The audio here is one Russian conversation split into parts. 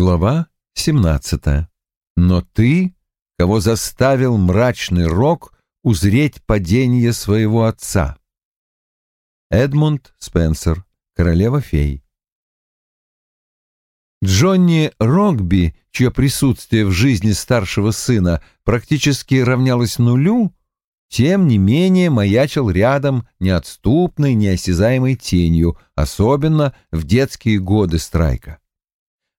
Глава 17. Но ты, кого заставил мрачный рок узреть падение своего отца. Эдмунд Спенсер, Королева фей. Джонни Рогби, чье присутствие в жизни старшего сына практически равнялось нулю, тем не менее маячил рядом неотступной, неосязаемой тенью, особенно в детские годы страйка.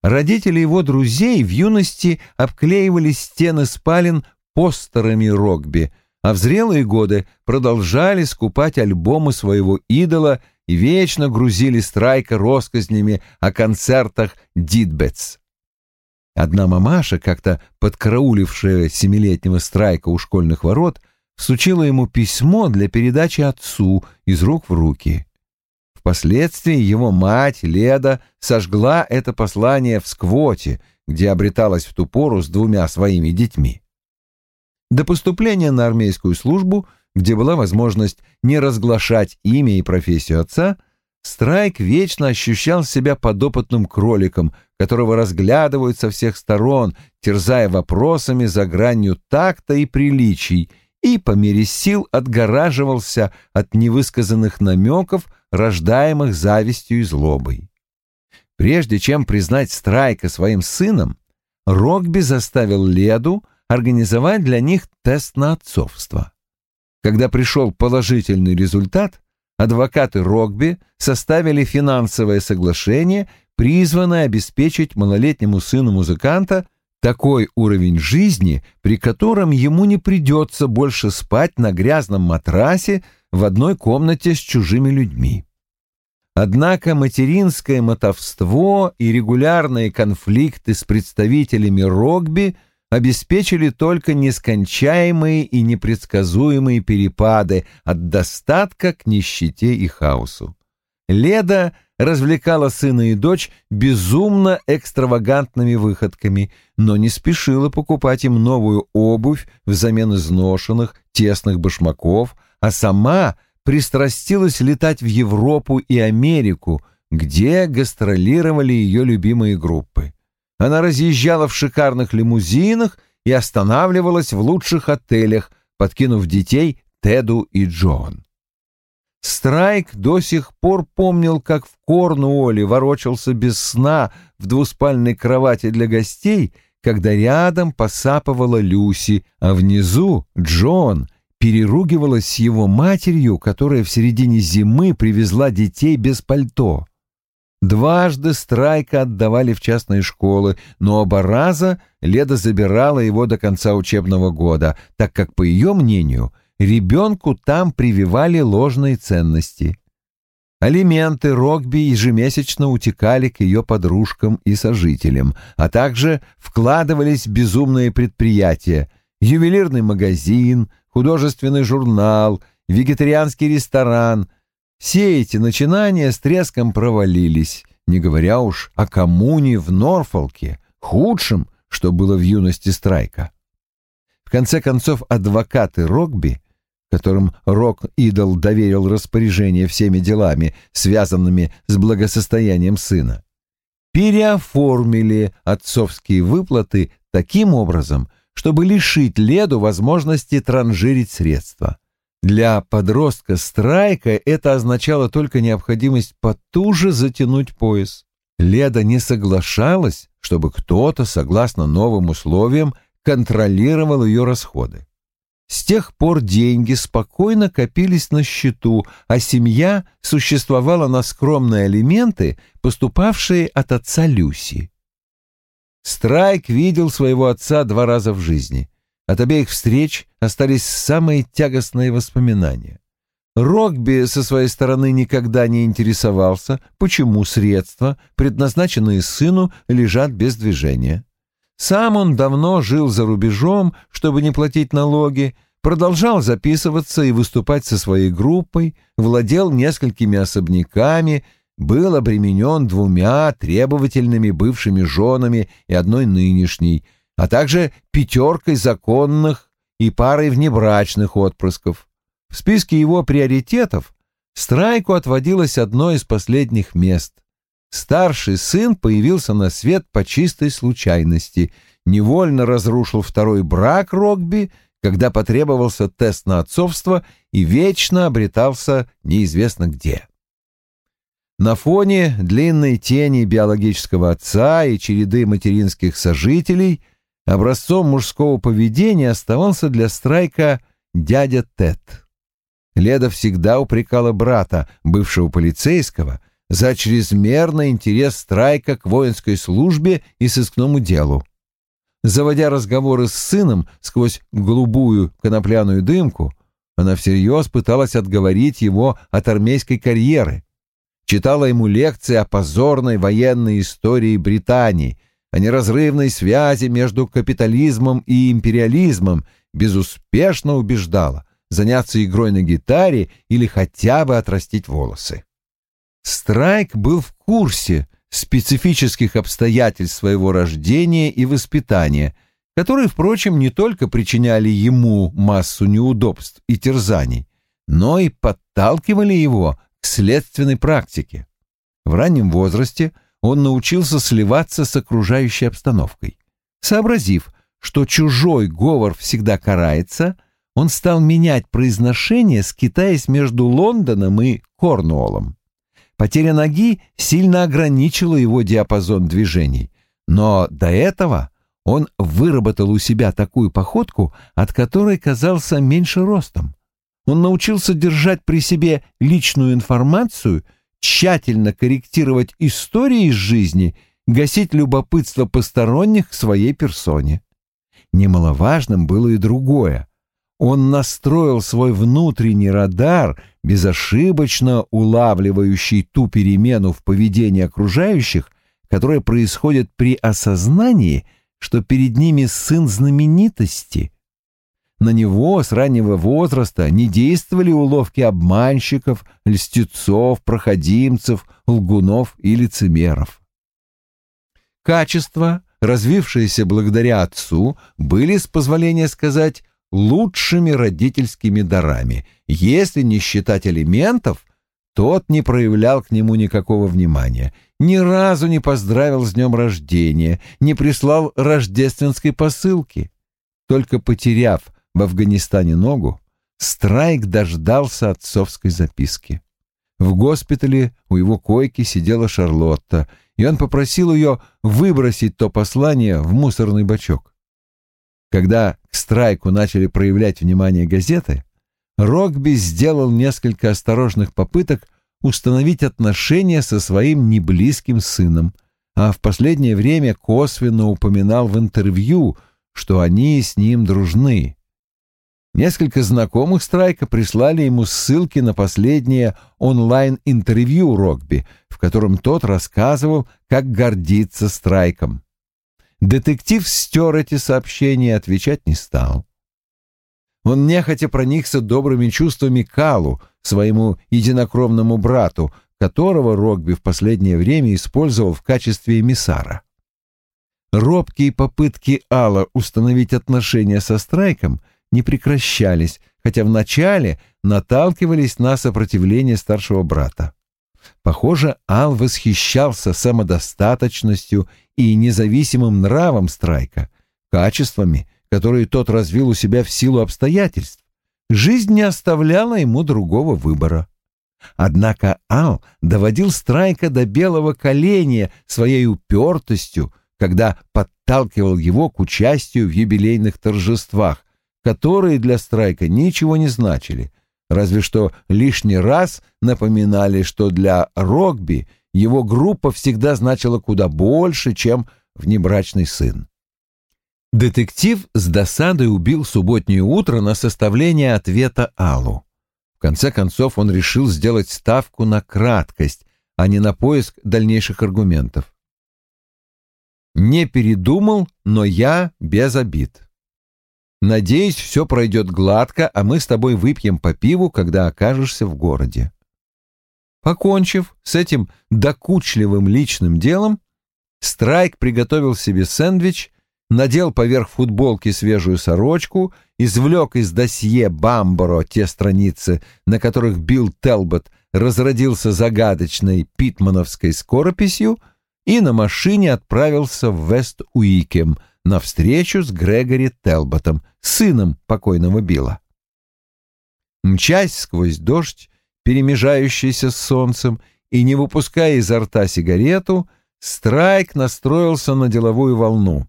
Родители его друзей в юности обклеивали стены спален постерами Рогби, а в зрелые годы продолжали скупать альбомы своего идола и вечно грузили Страйка россказнями о концертах Дитбетс. Одна мамаша, как-то подкараулившая семилетнего Страйка у школьных ворот, всучила ему письмо для передачи отцу из рук в руки. Впоследствии его мать, Леда, сожгла это послание в сквоте, где обреталась в ту пору с двумя своими детьми. До поступления на армейскую службу, где была возможность не разглашать имя и профессию отца, Страйк вечно ощущал себя подопытным кроликом, которого разглядывают со всех сторон, терзая вопросами за гранью такта и приличий, и по мере сил отгораживался от невысказанных намеков, рождаемых завистью и злобой. Прежде чем признать Страйка своим сыном, Рогби заставил Леду организовать для них тест на отцовство. Когда пришел положительный результат, адвокаты Рогби составили финансовое соглашение, призванное обеспечить малолетнему сыну музыканта такой уровень жизни, при котором ему не придется больше спать на грязном матрасе в одной комнате с чужими людьми. Однако материнское мотовство и регулярные конфликты с представителями Рогби обеспечили только нескончаемые и непредсказуемые перепады от достатка к нищете и хаосу. Леда развлекала сына и дочь безумно экстравагантными выходками, но не спешила покупать им новую обувь взамен изношенных тесных башмаков, а сама пристрастилась летать в Европу и Америку, где гастролировали ее любимые группы. Она разъезжала в шикарных лимузинах и останавливалась в лучших отелях, подкинув детей Теду и Джон. Страйк до сих пор помнил, как в Корнуолле ворочался без сна в двуспальной кровати для гостей, когда рядом посапывала Люси, а внизу Джон переругивалась с его матерью, которая в середине зимы привезла детей без пальто. Дважды Страйка отдавали в частные школы, но оба раза Леда забирала его до конца учебного года, так как, по ее мнению, ребенку там прививали ложные ценности. Алименты Рогби ежемесячно утекали к ее подружкам и сожителям, а также вкладывались в безумные предприятия — ювелирный магазин, художественный журнал, вегетарианский ресторан. Все эти начинания с треском провалились, не говоря уж о коммуне в Норфолке, худшем, что было в юности Страйка. В конце концов, адвокаты Рогби которым Рок-идол доверил распоряжение всеми делами, связанными с благосостоянием сына, переоформили отцовские выплаты таким образом, чтобы лишить Леду возможности транжирить средства. Для подростка Страйка это означало только необходимость потуже затянуть пояс. Леда не соглашалась, чтобы кто-то, согласно новым условиям, контролировал ее расходы. С тех пор деньги спокойно копились на счету, а семья существовала на скромные алименты, поступавшие от отца Люси. Страйк видел своего отца два раза в жизни. От обеих встреч остались самые тягостные воспоминания. Рогби со своей стороны никогда не интересовался, почему средства, предназначенные сыну, лежат без движения. Сам он давно жил за рубежом, чтобы не платить налоги, продолжал записываться и выступать со своей группой, владел несколькими особняками, был обременен двумя требовательными бывшими женами и одной нынешней, а также пятеркой законных и парой внебрачных отпрысков. В списке его приоритетов Страйку отводилось одно из последних мест. старший сын появился на свет по чистой случайности, невольно разрушил второй брак Рогби, когда потребовался тест на отцовство и вечно обретался неизвестно где. На фоне длинной тени биологического отца и череды материнских сожителей образцом мужского поведения оставался для Страйка дядя Тед. Леда всегда упрекала брата, бывшего полицейского, за чрезмерный интерес Страйка к воинской службе и сыскному делу. Заводя разговоры с сыном сквозь голубую конопляную дымку, она всерьез пыталась отговорить его от армейской карьеры. Читала ему лекции о позорной военной истории Британии, о неразрывной связи между капитализмом и империализмом, безуспешно убеждала заняться игрой на гитаре или хотя бы отрастить волосы. Страйк был в курсе специфических обстоятельств своего рождения и воспитания, которые, впрочем, не только причиняли ему массу неудобств и терзаний, но и подталкивали его следственной практике. В раннем возрасте он научился сливаться с окружающей обстановкой. Сообразив, что чужой говор всегда карается, он стал менять произношение, скитаясь между Лондоном и Корнуоллом. Потеря ноги сильно ограничила его диапазон движений, но до этого он выработал у себя такую походку, от которой казался меньше ростом. Он научился держать при себе личную информацию, тщательно корректировать истории из жизни, гасить любопытство посторонних к своей персоне. Немаловажным было и другое. Он настроил свой внутренний радар, безошибочно улавливающий ту перемену в поведении окружающих, которая происходит при осознании, что перед ними сын знаменитости. На него с раннего возраста не действовали уловки обманщиков, льстецов, проходимцев, лгунов и лицемеров. Качества, развившиеся благодаря отцу, были, с позволения сказать, лучшими родительскими дарами. Если не считать элементов, тот не проявлял к нему никакого внимания, ни разу не поздравил с днем рождения, не прислал рождественской посылки. Только потеряв в Афганистане ногу, Страйк дождался отцовской записки. В госпитале у его койки сидела Шарлотта, и он попросил ее выбросить то послание в мусорный бачок. Когда к Страйку начали проявлять внимание газеты, Рокби сделал несколько осторожных попыток установить отношения со своим неблизким сыном, а в последнее время косвенно упоминал в интервью, что они с ним дружны. Несколько знакомых Страйка прислали ему ссылки на последнее онлайн-интервью Рокби, в котором тот рассказывал, как гордится Страйком. Детектив стер эти сообщения и отвечать не стал. Он нехотя проникся добрыми чувствами Калу, своему единокровному брату, которого Рогби в последнее время использовал в качестве эмиссара. Робкие попытки Алла установить отношения со Страйком не прекращались, хотя вначале наталкивались на сопротивление старшего брата. Похоже, Ал восхищался самодостаточностью и независимым нравом Страйка, качествами, которые тот развил у себя в силу обстоятельств. Жизнь не оставляла ему другого выбора. Однако Ал доводил Страйка до белого коленя своей упертостью, когда подталкивал его к участию в юбилейных торжествах, которые для Страйка ничего не значили, разве что лишний раз напоминали, что для Рогби его группа всегда значила куда больше, чем внебрачный сын. Детектив с досадой убил субботнее утро на составление ответа Аллу. В конце концов он решил сделать ставку на краткость, а не на поиск дальнейших аргументов. Не передумал, но я без обид. Надеюсь, все пройдет гладко, а мы с тобой выпьем по пиву, когда окажешься в городе. Покончив с этим докучливым личным делом, Страйк приготовил себе сэндвич, надел поверх футболки свежую сорочку, извлек из досье Бамборо те страницы, на которых Билл Телбот разродился загадочной питмановской скорописью и на машине отправился в Вест-Уикем на встречу с Грегори Телботом, сыном покойного Билла. Мчась сквозь дождь, перемежающийся с солнцем, и не выпуская изо рта сигарету, Страйк настроился на деловую волну.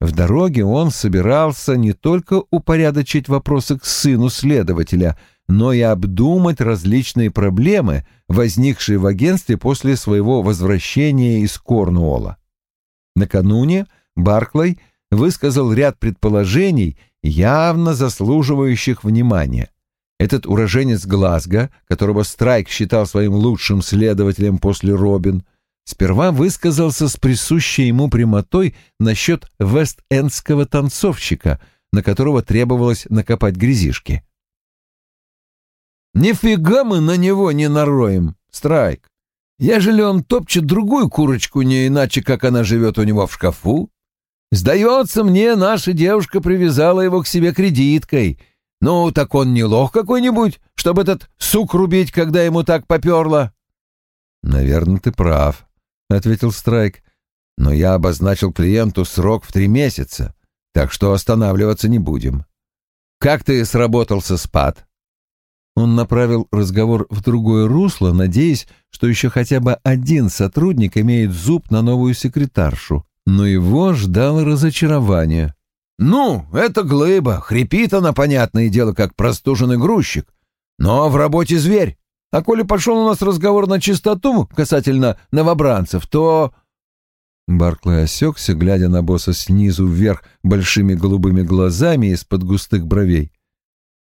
В дороге он собирался не только упорядочить вопросы к сыну следователя, но и обдумать различные проблемы, возникшие в агентстве после своего возвращения из Корнуолла. Накануне Барклey высказал ряд предположений, явно заслуживающих внимания. Этот уроженец Глазго, которого Страйк считал своим лучшим следователем после Робин, сперва высказался с присущей ему прямотой насчет вест-эндского танцовщика, на которого требовалось накопать грязишки. «Нифига мы на него не нароем, Страйк. Ежели он топчет другую курочку, не иначе, как она живет у него в шкафу. Сдается мне, наша девушка привязала его к себе кредиткой. Ну, так он не лох какой-нибудь, чтобы этот сук рубить, когда ему так поперло». «Наверное, ты прав», — ответил Страйк. «Но я обозначил клиенту срок в три месяца, так что останавливаться не будем. Как ты сработался спад?» Он направил разговор в другое русло, надеясь, что еще хотя бы один сотрудник имеет зуб на новую секретаршу. Но его ждало разочарование. «Ну, это глыба, хрипит она, понятное дело, как простуженный грузчик. Но в работе зверь. А коли пошел у нас разговор на чистоту касательно новобранцев, то...» Барклey осекся, глядя на босса снизу вверх большими голубыми глазами из-под густых бровей.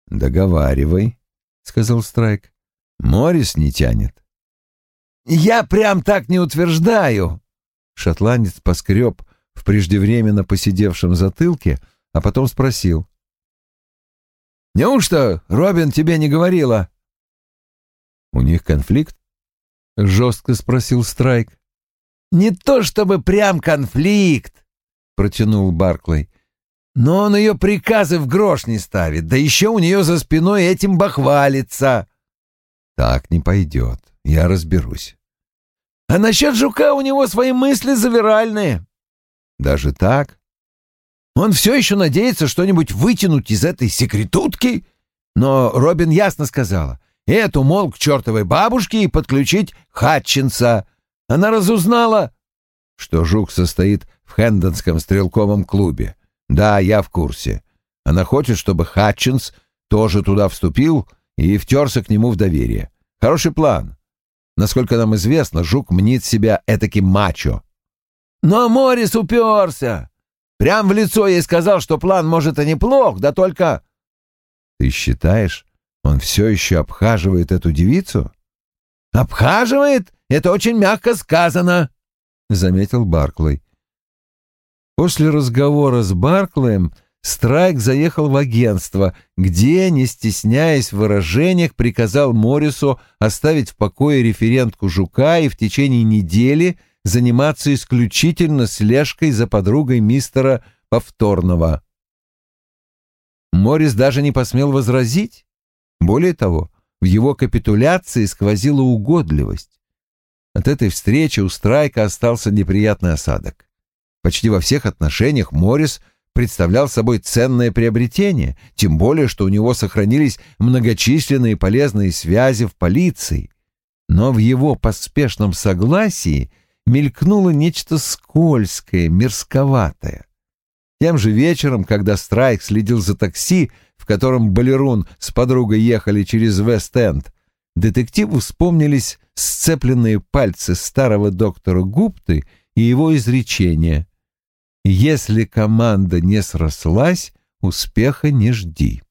«Договаривай», — сказал Страйк. «Морис не тянет». «Я прям так не утверждаю!» Шотландец поскреб в преждевременно посидевшем затылке, а потом спросил. «Неужто Робин тебе не говорила?» «У них конфликт?» — жестко спросил Страйк. «Не то чтобы прям конфликт», — протянул Барклey. Но он ее приказы в грош не ставит, да еще у нее за спиной этим бахвалится. Так не пойдет, я разберусь. А насчет жука у него свои мысли завиральные. Даже так? Он все еще надеется что-нибудь вытянуть из этой секретутки, но Робин ясно сказала, эту, мол, к чертовой бабушке и подключить Хатчинса. Она разузнала, что жук состоит в Хэндонском стрелковом клубе. Да, я в курсе. Она хочет, чтобы Хатчинс тоже туда вступил и втерся к нему в доверие. Хороший план. Насколько нам известно, Жук мнит себя этаким мачо. Но Морис уперся. Прям в лицо ей сказал, что план, может, и неплох, да только... Ты считаешь, он все еще обхаживает эту девицу? Обхаживает? Это очень мягко сказано, — заметил Барклey. После разговора с Барклэем Страйк заехал в агентство, где, не стесняясь в выражениях, приказал Моррису оставить в покое референтку Жука и в течение недели заниматься исключительно слежкой за подругой мистера Повторного. Моррис даже не посмел возразить. Более того, в его капитуляции сквозила угодливость. От этой встречи у Страйка остался неприятный осадок. Почти во всех отношениях Моррис представлял собой ценное приобретение, тем более, что у него сохранились многочисленные полезные связи в полиции. Но в его поспешном согласии мелькнуло нечто скользкое, мерзковатое. Тем же вечером, когда Страйк следил за такси, в котором Балерун с подругой ехали через Вест-Энд, детективу вспомнились сцепленные пальцы старого доктора Гупты и его изречение если команда не срослась, успеха не жди.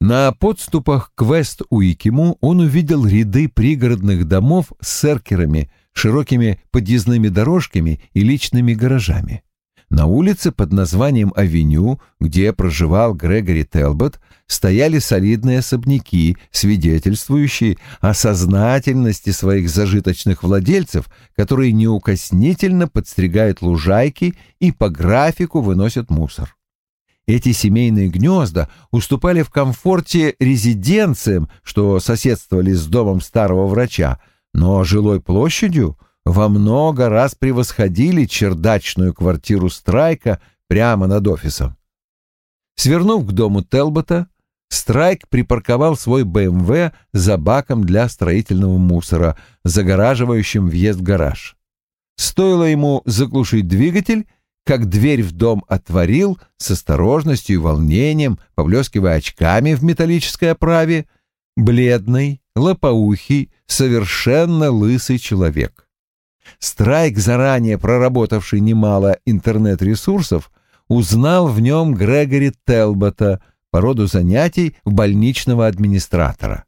На подступах к Вест-Уикему он увидел ряды пригородных домов с эркерами, широкими подъездными дорожками и личными гаражами. На улице под названием Авеню, где проживал Грегори Телбот, стояли солидные особняки, свидетельствующие о сознательности своих зажиточных владельцев, которые неукоснительно подстригают лужайки и по графику выносят мусор. Эти семейные гнезда уступали в комфорте резиденциям, что соседствовали с домом старого врача, но жилой площадью во много раз превосходили чердачную квартиру Страйка прямо над офисом. Свернув к дому Телбота, Страйк припарковал свой БМВ за баком для строительного мусора, загораживающим въезд в гараж. Стоило ему заглушить двигатель, как дверь в дом отворил с осторожностью и волнением, поблескивая очками в металлической оправе, бледный, лопоухий, совершенно лысый человек. Страйк, заранее проработавший немало интернет-ресурсов, узнал в нем Грегори Телбота по роду занятий больничного администратора.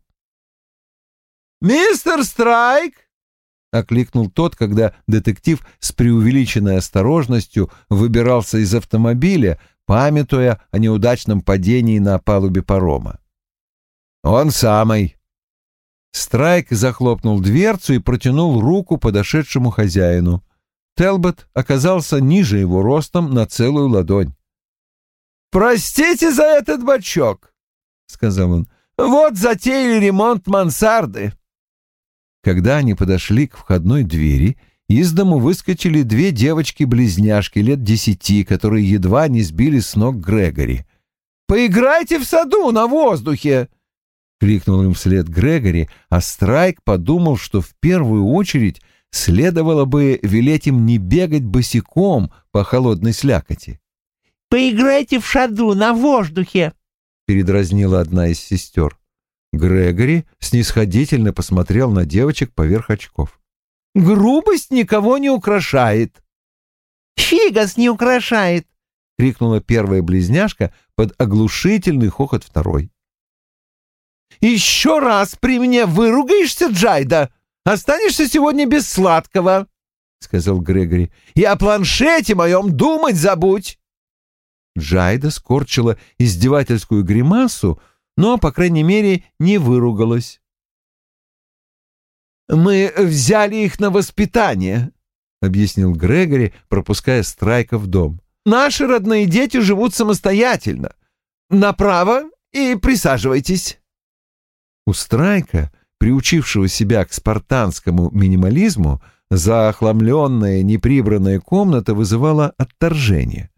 «Мистер Страйк!» — окликнул тот, когда детектив с преувеличенной осторожностью выбирался из автомобиля, памятуя о неудачном падении на палубе парома. «Он самый». Страйк захлопнул дверцу и протянул руку подошедшему хозяину. Телбот оказался ниже его ростом на целую ладонь. «Простите за этот бачок», — сказал он. «Вот затеяли ремонт мансарды». Когда они подошли к входной двери, из дому выскочили две девочки-близняшки лет десяти, которые едва не сбили с ног Грегори. «Поиграйте в саду на воздухе!» — крикнул им вслед Грегори, а Страйк подумал, что в первую очередь следовало бы велеть им не бегать босиком по холодной слякоти. «Поиграйте в саду на воздухе!» — передразнила одна из сестер. Грегори снисходительно посмотрел на девочек поверх очков. «Грубость никого не украшает». «Фигас не украшает!» — крикнула первая близняшка под оглушительный хохот второй. «Еще раз при мне выругаешься, Джайда, останешься сегодня без сладкого», — сказал Грегори. «И о планшете моем думать забудь». Джайда скорчила издевательскую гримасу, но, по крайней мере, не выругалась. «Мы взяли их на воспитание», — объяснил Грегори, пропуская Страйка в дом. «Наши родные дети живут самостоятельно. Направо и присаживайтесь». У Страйка, приучившего себя к спартанскому минимализму, заохламленная неприбранная комната вызывала отторжение.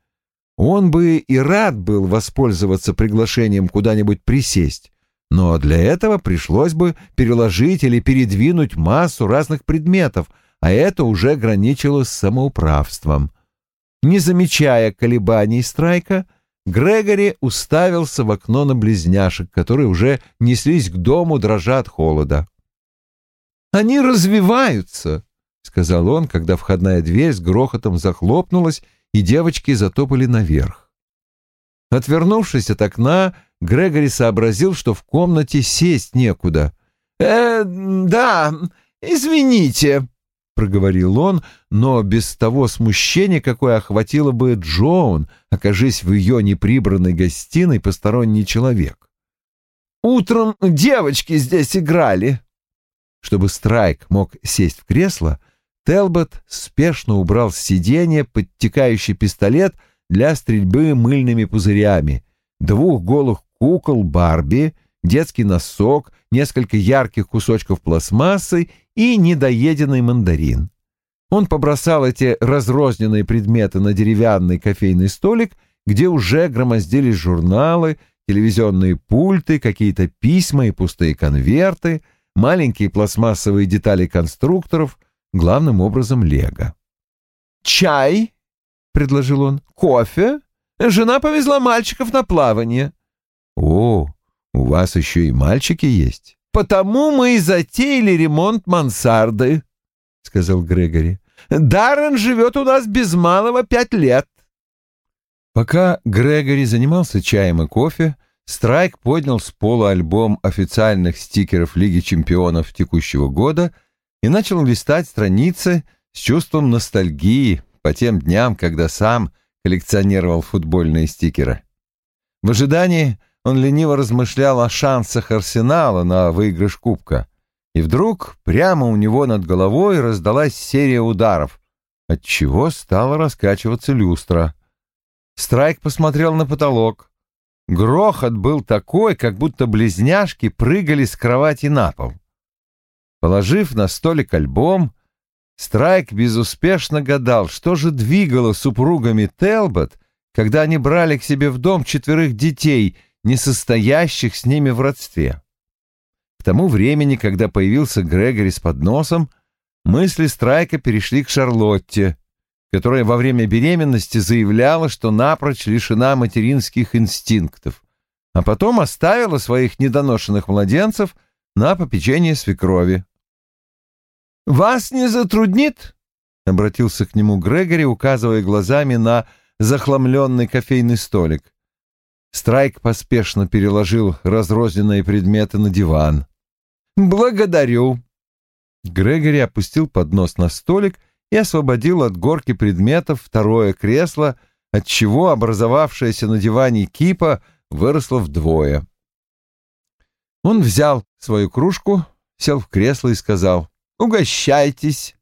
Он бы и рад был воспользоваться приглашением куда-нибудь присесть, но для этого пришлось бы переложить или передвинуть массу разных предметов, а это уже граничило с самоуправством. Не замечая колебаний Страйка, Грегори уставился в окно на близняшек, которые уже неслись к дому, дрожа от холода. «Они развиваются», — сказал он, когда входная дверь с грохотом захлопнулась, и девочки затопали наверх. Отвернувшись от окна, Грегори сообразил, что в комнате сесть некуда. «Э, да, извините», — проговорил он, но без того смущения, какое охватило бы Джоун, окажись в ее неприбранной гостиной посторонний человек. «Утром девочки здесь играли». Чтобы Страйк мог сесть в кресло, — Телбот спешно убрал с сиденья подтекающий пистолет для стрельбы мыльными пузырями, двух голых кукол Барби, детский носок, несколько ярких кусочков пластмассы и недоеденный мандарин. Он побросал эти разрозненные предметы на деревянный кофейный столик, где уже громоздились журналы, телевизионные пульты, какие-то письма и пустые конверты, маленькие пластмассовые детали конструкторов, главным образом Лего. «Чай?» — предложил он. «Кофе? Жена повезла мальчиков на плавание». «О, у вас еще и мальчики есть?» «Потому мы и затеяли ремонт мансарды», — сказал Грегори. «Даррен живет у нас без малого пять лет». Пока Грегори занимался чаем и кофе, Страйк поднял с пола альбом официальных стикеров Лиги чемпионов текущего года и начал листать страницы с чувством ностальгии по тем дням, когда сам коллекционировал футбольные стикеры. В ожидании он лениво размышлял о шансах Арсенала на выигрыш Кубка, и вдруг прямо у него над головой раздалась серия ударов, отчего стала раскачиваться люстра. Страйк посмотрел на потолок. Грохот был такой, как будто близняшки прыгали с кровати на пол. Положив на столик альбом, Страйк безуспешно гадал, что же двигало супругами Телбот, когда они брали к себе в дом четверых детей, не состоящих с ними в родстве. К тому времени, когда появился Грегори с подносом, мысли Страйка перешли к Шарлотте, которая во время беременности заявляла, что напрочь лишена материнских инстинктов, а потом оставила своих недоношенных младенцев на попечение свекрови. «Вас не затруднит?» — обратился к нему Грегори, указывая глазами на захламленный кофейный столик. Страйк поспешно переложил разрозненные предметы на диван. «Благодарю». Грегори опустил поднос на столик и освободил от горки предметов второе кресло, отчего образовавшаяся на диване кипа выросла вдвое. Он взял свою кружку, сел в кресло и сказал «Угощайтесь»,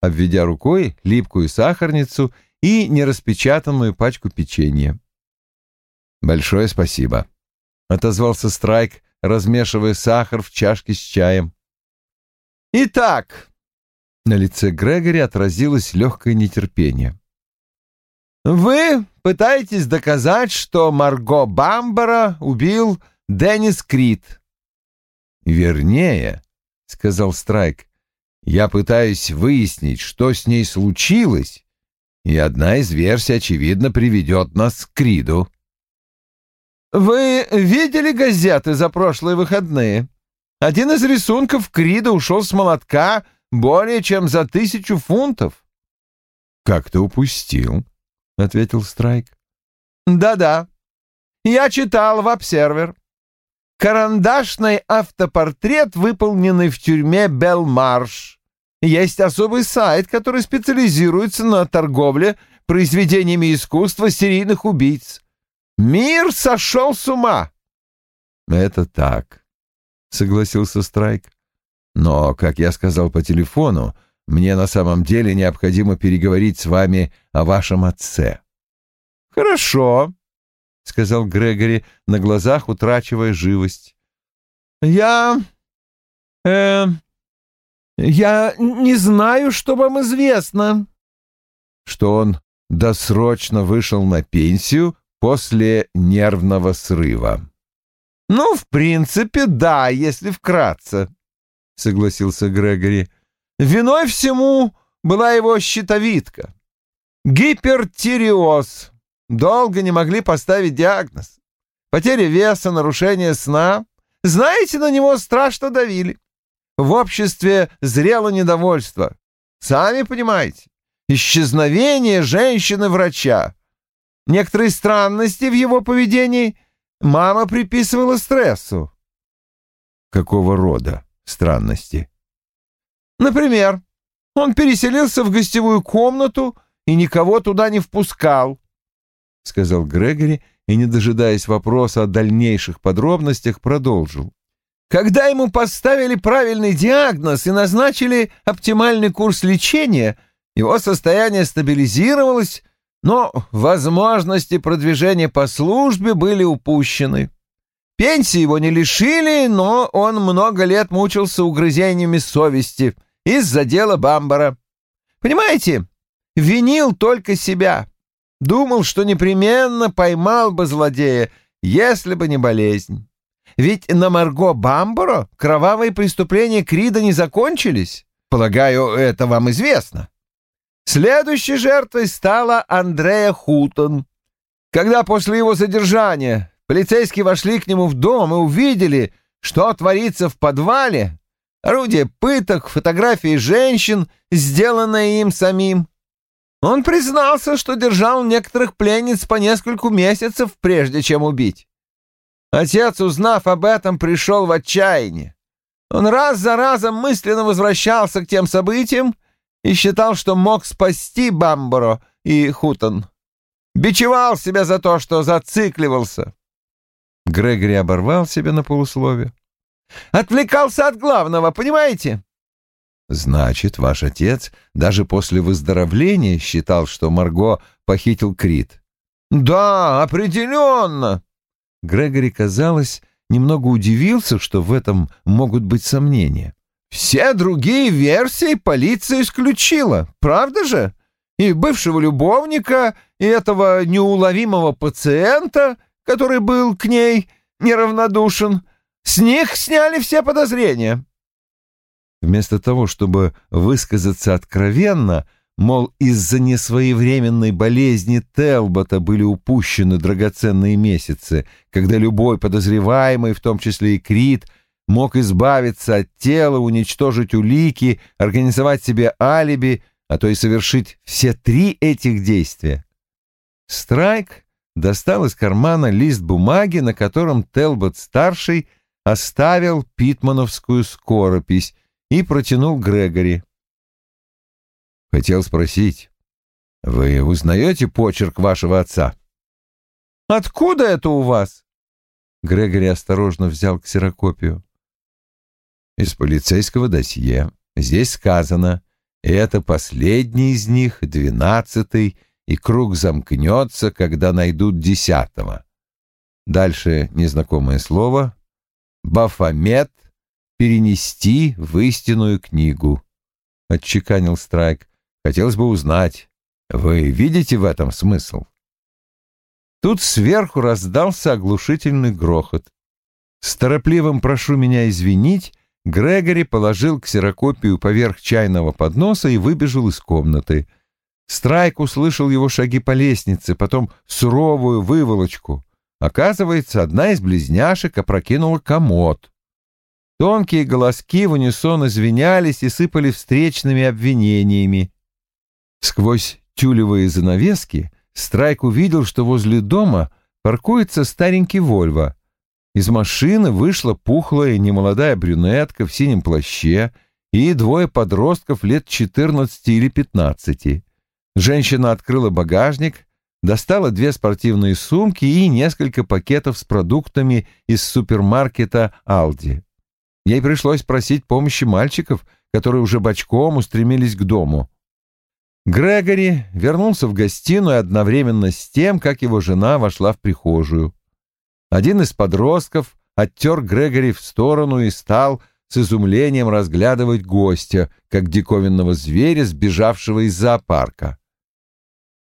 обведя рукой липкую сахарницу и нераспечатанную пачку печенья. «Большое спасибо», — отозвался Страйк, размешивая сахар в чашке с чаем. «Итак, на лице Грегори отразилось легкое нетерпение. «Вы пытаетесь доказать, что Марго Бамбара убил Деннис Крид?» «Вернее», — сказал Страйк, — «я пытаюсь выяснить, что с ней случилось, и одна из версий, очевидно, приведет нас к Криду». «Вы видели газеты за прошлые выходные? Один из рисунков Крида ушел с молотка более чем за тысячу фунтов. — Как ты упустил? — ответил Страйк. Да — Да-да. Я читал в «Обсервер». Карандашный автопортрет, выполненный в тюрьме Белмарш. Есть особый сайт, который специализируется на торговле произведениями искусства серийных убийц. Мир сошел с ума. — Это так, — согласился Страйк. Но, как я сказал по телефону, мне на самом деле необходимо переговорить с вами о вашем отце». «Хорошо», — сказал Грегори, на глазах утрачивая живость. «Я... э... я не знаю, что вам известно». Что он досрочно вышел на пенсию после нервного срыва. «Ну, в принципе, да, если вкратце», — согласился Грегори. «Виной всему была его щитовидка. Гипертиреоз. Долго не могли поставить диагноз. Потеря веса, нарушение сна. Знаете, на него страшно давили. В обществе зрело недовольство. Сами понимаете, исчезновение женщины-врача. Некоторые странности в его поведении мама приписывала стрессу. Какого рода? странности. Например, он переселился в гостевую комнату и никого туда не впускал, — сказал Грегори и, не дожидаясь вопроса о дальнейших подробностях, продолжил. Когда ему поставили правильный диагноз и назначили оптимальный курс лечения, его состояние стабилизировалось, но возможности продвижения по службе были упущены. Пенсии его не лишили, но он много лет мучился угрызениями совести из-за дела Бамбара. Понимаете, винил только себя. Думал, что непременно поймал бы злодея, если бы не болезнь. Ведь на Марго Бамбаро кровавые преступления Крида не закончились. Полагаю, это вам известно. Следующей жертвой стала Андрея Хутон. Когда после его задержания Полицейские вошли к нему в дом и увидели, что творится в подвале. Орудие пыток, фотографии женщин, сделанные им самим. Он признался, что держал некоторых пленниц по нескольку месяцев, прежде чем убить. Отец, узнав об этом, пришел в отчаяние. Он раз за разом мысленно возвращался к тем событиям и считал, что мог спасти Бамборо и Хутон. Бичевал себя за то, что зацикливался. Грегори оборвал себя на полуслове. «Отвлекался от главного, понимаете?» «Значит, ваш отец даже после выздоровления считал, что Марго похитил Крит?» Да, определенно. Грегори, казалось, немного удивился, что в этом могут быть сомнения. Все другие версии полиция исключила, правда же? И бывшего любовника, и этого неуловимого пациента, который был к ней неравнодушен. С них сняли все подозрения. Вместо того, чтобы высказаться откровенно, мол, из-за несвоевременной болезни Телбота были упущены драгоценные месяцы, когда любой подозреваемый, в том числе и Крит, мог избавиться от тела, уничтожить улики, организовать себе алиби, а то и совершить все три этих действия. Страйк достал из кармана лист бумаги, на котором Телбот-старший оставил питмановскую скоропись и протянул Грегори. Хотел спросить, вы узнаете почерк вашего отца? Откуда это у вас? Грегори осторожно взял ксерокопию. Из полицейского досье. Здесь сказано, это последний из них, двенадцатый, и круг замкнется, когда найдут десятого. Дальше незнакомое слово. Бафомет перенести в истинную книгу. Отчеканил Страйк. Хотелось бы узнать, вы видите в этом смысл? Тут сверху раздался оглушительный грохот. С торопливым «прошу меня извинить» Грегори положил ксерокопию поверх чайного подноса и выбежал из комнаты. Страйк услышал его шаги по лестнице, потом суровую выволочку. Оказывается, одна из близняшек опрокинула комод. Тонкие голоски в унисон извинялись и сыпали встречными обвинениями. Сквозь тюлевые занавески Страйк увидел, что возле дома паркуется старенький Вольво. Из машины вышла пухлая немолодая брюнетка в синем плаще и двое подростков лет 14 или 15. Женщина открыла багажник, достала две спортивные сумки и несколько пакетов с продуктами из супермаркета «Алди». Ей пришлось просить помощи мальчиков, которые уже бочком устремились к дому. Грегори вернулся в гостиную одновременно с тем, как его жена вошла в прихожую. Один из подростков оттер Грегори в сторону и стал с изумлением разглядывать гостя, как диковинного зверя, сбежавшего из зоопарка.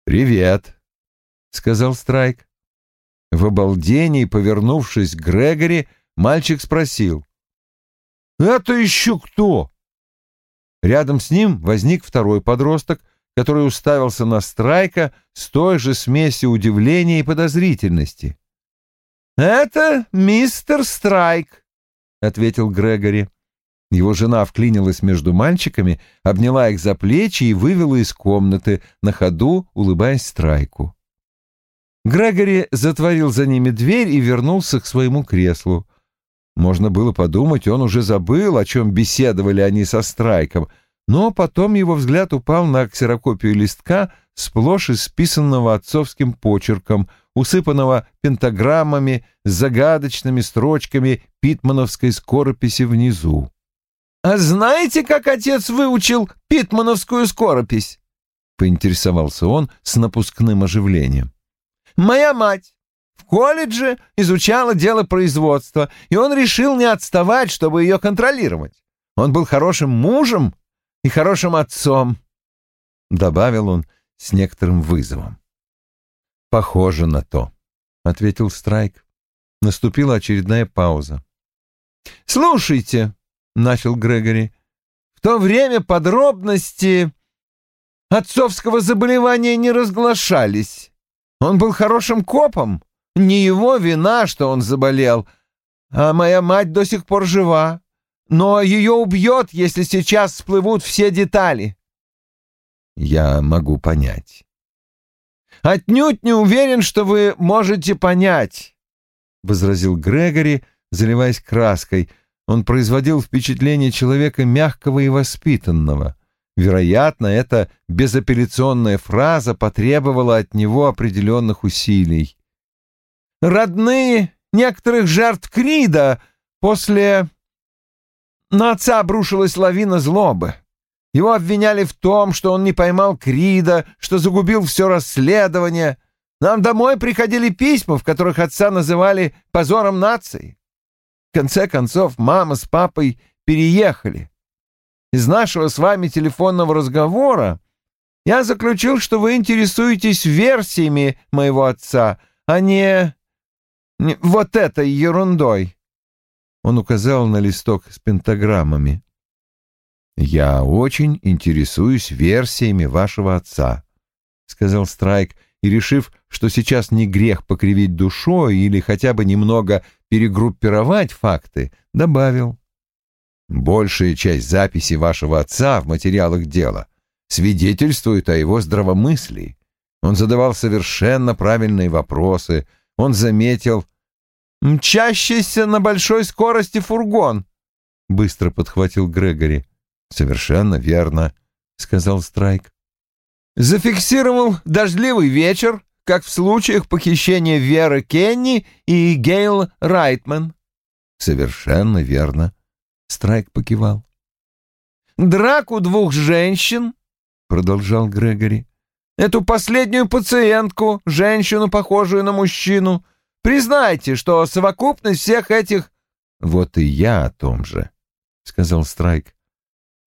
«Привет», — сказал Страйк. В обалдении, повернувшись к Грегори, мальчик спросил. «Это еще кто?» Рядом с ним возник второй подросток, который уставился на Страйка с той же смесью удивления и подозрительности. «Это мистер Страйк», — ответил Грегори. Его жена вклинилась между мальчиками, обняла их за плечи и вывела из комнаты, на ходу улыбаясь Страйку. Грегори затворил за ними дверь и вернулся к своему креслу. Можно было подумать, он уже забыл, о чем беседовали они со Страйком, но потом его взгляд упал на ксерокопию листка, сплошь исписанного отцовским почерком, усыпанного пентаграммами с загадочными строчками питмановской скорописи внизу. «А знаете, как отец выучил питмановскую скоропись?» — поинтересовался он с напускным оживлением. «Моя мать в колледже изучала дело производства, и он решил не отставать, чтобы ее контролировать. Он был хорошим мужем и хорошим отцом», — добавил он с некоторым вызовом. «Похоже на то», — ответил Страйк. Наступила очередная пауза. «Слушайте», начал Грегори. В то время подробности отцовского заболевания не разглашались. Он был хорошим копом. Не его вина, что он заболел. А моя мать до сих пор жива. Но ее убьет, если сейчас всплывут все детали. Я могу понять. Отнюдь не уверен, что вы можете понять, — возразил Грегори, заливаясь краской, — он производил впечатление человека мягкого и воспитанного. Вероятно, эта безапелляционная фраза потребовала от него определенных усилий. «Родные некоторых жертв Крида после...» На отца обрушилась лавина злобы. Его обвиняли в том, что он не поймал Крида, что загубил все расследование. Нам домой приходили письма, в которых отца называли позором нации. В конце концов, мама с папой переехали. Из нашего с вами телефонного разговора я заключил, что вы интересуетесь версиями моего отца, а не, не вот этой ерундой. Он указал на листок с пентаграммами. «Я очень интересуюсь версиями вашего отца», — сказал Страйк, и, решив, что сейчас не грех покривить душой или хотя бы немного перегруппировать факты, добавил. «Большая часть записей вашего отца в материалах дела свидетельствует о его здравомыслии. Он задавал совершенно правильные вопросы, он заметил «Мчащийся на большой скорости фургон», — быстро подхватил Грегори. «Совершенно верно», — сказал Страйк. «Зафиксировал дождливый вечер, как в случаях похищения Веры Кенни и Гейл Райтман». «Совершенно верно», — Страйк покивал. «Драку двух женщин», — продолжал Грегори. «Эту последнюю пациентку, женщину, похожую на мужчину. Признайте, что совокупность всех этих...» «Вот и я о том же», — сказал Страйк.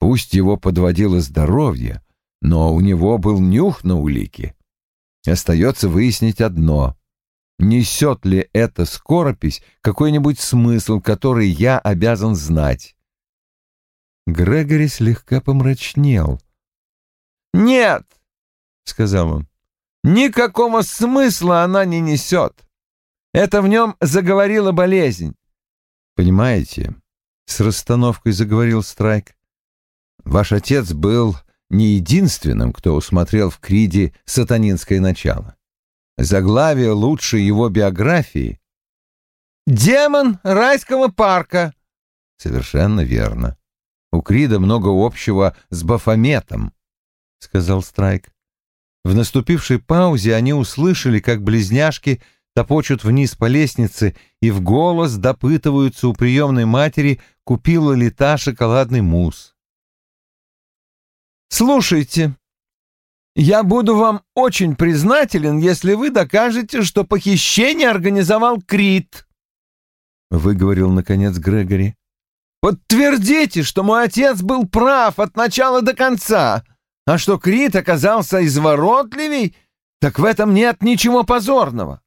Пусть его подводило здоровье, но у него был нюх на улике. Остается выяснить одно. Несет ли эта скоропись какой-нибудь смысл, который я обязан знать? Грегори слегка помрачнел. «Нет», — сказал он, — «никакого смысла она не несет. Это в нем заговорила болезнь». «Понимаете?» — с расстановкой заговорил Страйк. Ваш отец был не единственным, кто усмотрел в Криде сатанинское начало. Заглавие лучшей его биографии «Демон райского парка». Совершенно верно. У Крида много общего с Бафометом, сказал Страйк. В наступившей паузе они услышали, как близняшки топочут вниз по лестнице и в голос допытываются у приемной матери, купила ли та шоколадный мусс. Слушайте, я буду вам очень признателен, если вы докажете, что похищение организовал Крит, выговорил наконец Грегори. Подтвердите, что мой отец был прав от начала до конца, а что Крит оказался изворотливей, так в этом нет ничего позорного.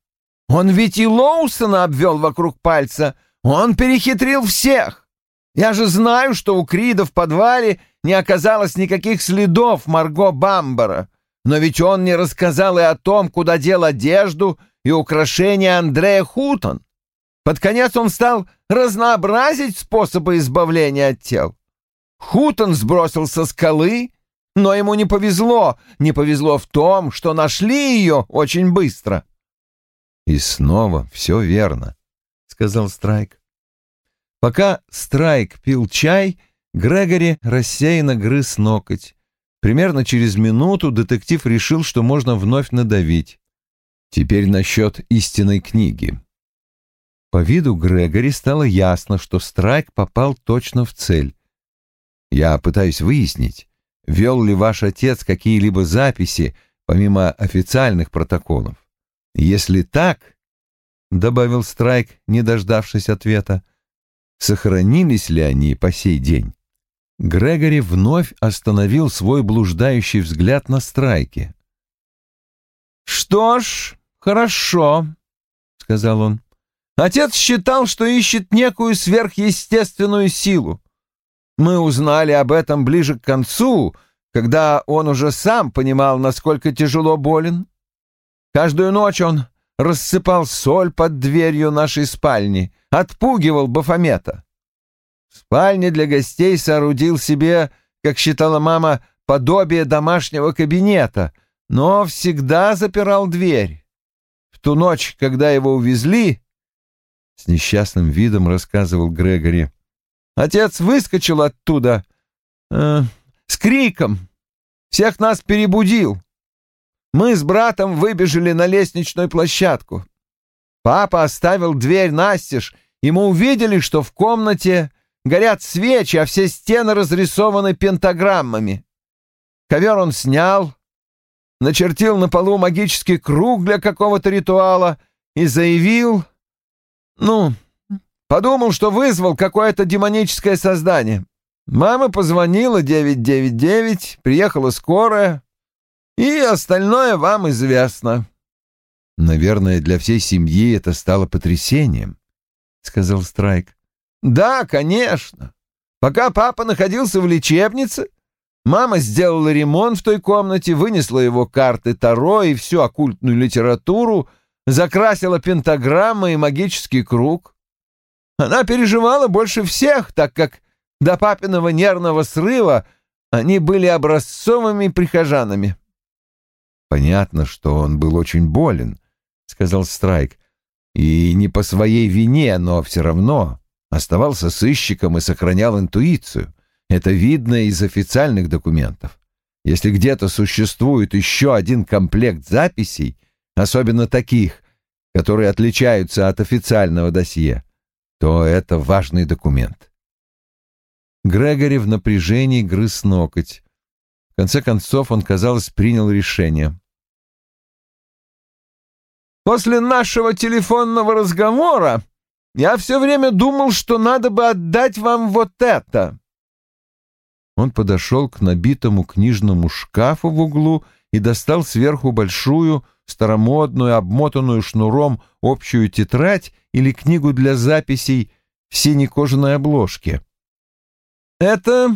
Он ведь и Лоусона обвел вокруг пальца, он перехитрил всех. Я же знаю, что у Крида в подвале не оказалось никаких следов Марго Бамбара. Но ведь он не рассказал и о том, куда дел одежду и украшения Андрея Хутон. Под конец он стал разнообразить способы избавления от тел. Хутон сбросил со скалы, но ему не повезло. Не повезло в том, что нашли ее очень быстро. — И снова все верно, — сказал Страйк. Пока Страйк пил чай, — Грегори рассеянно грыз ноготь. Примерно через минуту детектив решил, что можно вновь надавить. Теперь насчет истинной книги. По виду Грегори стало ясно, что Страйк попал точно в цель. Я пытаюсь выяснить, вел ли ваш отец какие-либо записи, помимо официальных протоколов. Если так, — добавил Страйк, не дождавшись ответа, — сохранились ли они по сей день? Грегори вновь остановил свой блуждающий взгляд на страйке. «Что ж, хорошо», — сказал он. «Отец считал, что ищет некую сверхъестественную силу. Мы узнали об этом ближе к концу, когда он уже сам понимал, насколько тяжело болен. Каждую ночь он рассыпал соль под дверью нашей спальни, отпугивал Бафомета. В спальне для гостей соорудил себе, как считала мама, подобие домашнего кабинета, но всегда запирал дверь. В ту ночь, когда его увезли, с несчастным видом рассказывал Грегори, отец выскочил оттуда э, с криком, всех нас перебудил. Мы с братом выбежали на лестничную площадку. Папа оставил дверь настежь, и мы увидели, что в комнате горят свечи, а все стены разрисованы пентаграммами. Ковер он снял, начертил на полу магический круг для какого-то ритуала и заявил... Ну, подумал, что вызвал какое-то демоническое создание. Мама позвонила 999, приехала скорая, и остальное вам известно. Наверное, для всей семьи это стало потрясением, сказал Страйк. Да, конечно. Пока папа находился в лечебнице, мама сделала ремонт в той комнате, вынесла его карты Таро и всю оккультную литературу, закрасила пентаграммы и магический круг. Она переживала больше всех, так как до папиного нервного срыва они были образцовыми прихожанами. Понятно, что он был очень болен, сказал Страйк. И не по своей вине, но все равно оставался сыщиком и сохранял интуицию. Это видно из официальных документов. Если где-то существует еще один комплект записей, особенно таких, которые отличаются от официального досье, то это важный документ. Грегори в напряжении грыз ноготь. В конце концов он, казалось, принял решение. После нашего телефонного разговора я все время думал, что надо бы отдать вам вот это». Он подошел к набитому книжному шкафу в углу и достал сверху большую, старомодную, обмотанную шнуром общую тетрадь или книгу для записей в синей кожаной обложке. «Это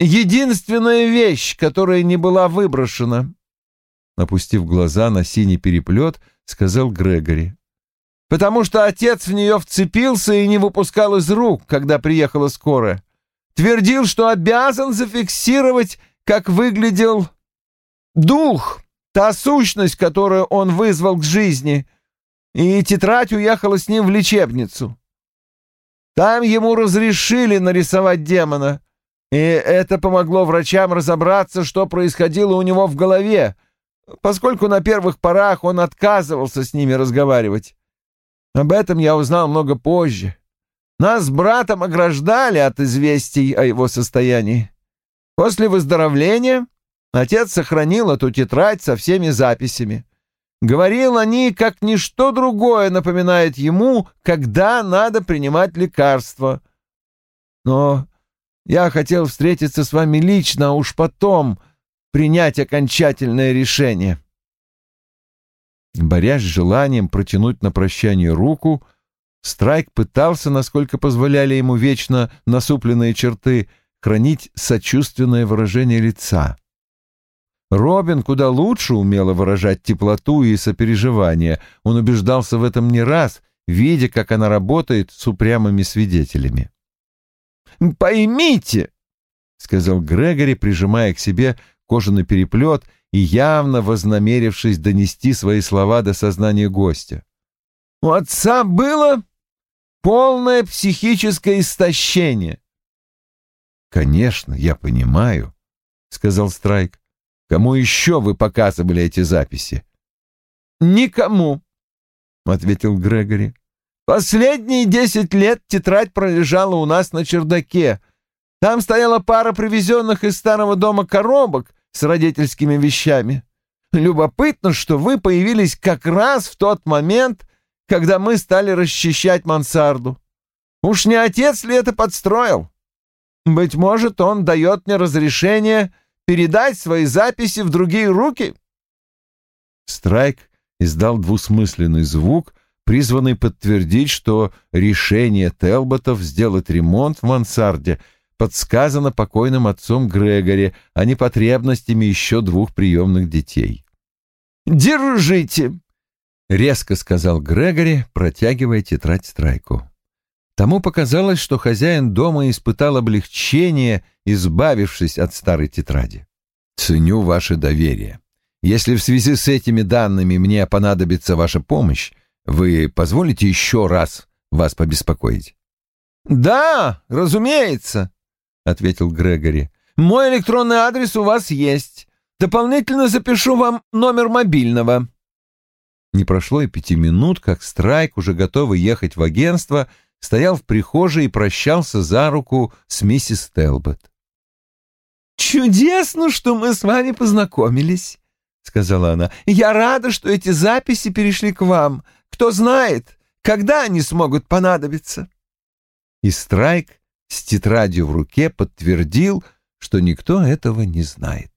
единственная вещь, которая не была выброшена», опустив глаза на синий переплет, сказал Грегори. «Потому что отец в нее вцепился и не выпускал из рук, когда приехала скорая. Твердил, что обязан зафиксировать, как выглядел дух, та сущность, которую он вызвал к жизни, и тетрадь уехала с ним в лечебницу. Там ему разрешили нарисовать демона, и это помогло врачам разобраться, что происходило у него в голове, поскольку на первых порах он отказывался с ними разговаривать. Об этом я узнал много позже. Нас с братом ограждали от известий о его состоянии. После выздоровления отец сохранил эту тетрадь со всеми записями. Говорил они, как ничто другое напоминает ему, когда надо принимать лекарства. Но я хотел встретиться с вами лично, а уж потом принять окончательное решение. Борясь с желанием протянуть на прощание руку, Страйк пытался, насколько позволяли ему вечно насупленные черты, хранить сочувственное выражение лица. Робин куда лучше умела выражать теплоту и сопереживание. Он убеждался в этом не раз, видя, как она работает с упрямыми свидетелями. «Поймите», — сказал Грегори, прижимая к себе кожаный переплет и явно вознамерившись донести свои слова до сознания гостя. «У отца было полное психическое истощение». «Конечно, я понимаю», — сказал Страйк. «Кому еще вы показывали эти записи?» «Никому», — ответил Грегори. «Последние десять лет тетрадь пролежала у нас на чердаке. Там стояла пара привезенных из старого дома коробок, с родительскими вещами. Любопытно, что вы появились как раз в тот момент, когда мы стали расчищать мансарду. Уж не отец ли это подстроил? Быть может, он дает мне разрешение передать свои записи в другие руки?» Страйк издал двусмысленный звук, призванный подтвердить, что решение Телботов сделать ремонт в мансарде — подсказано покойным отцом Грегори, а не потребностями еще двух приемных детей. «Держите!» — резко сказал Грегори, протягивая тетрадь Страйку. Тому показалось, что хозяин дома испытал облегчение, избавившись от старой тетради. «Ценю ваше доверие. Если в связи с этими данными мне понадобится ваша помощь, вы позволите еще раз вас побеспокоить?» «Да, разумеется», ответил Грегори. «Мой электронный адрес у вас есть. Дополнительно запишу вам номер мобильного». Не прошло и пяти минут, как Страйк, уже готовый ехать в агентство, стоял в прихожей и прощался за руку с миссис Телбот. «Чудесно, что мы с вами познакомились», — сказала она. «Я рада, что эти записи перешли к вам. Кто знает, когда они смогут понадобиться?» И Страйк с тетрадью в руке подтвердил, что никто этого не знает.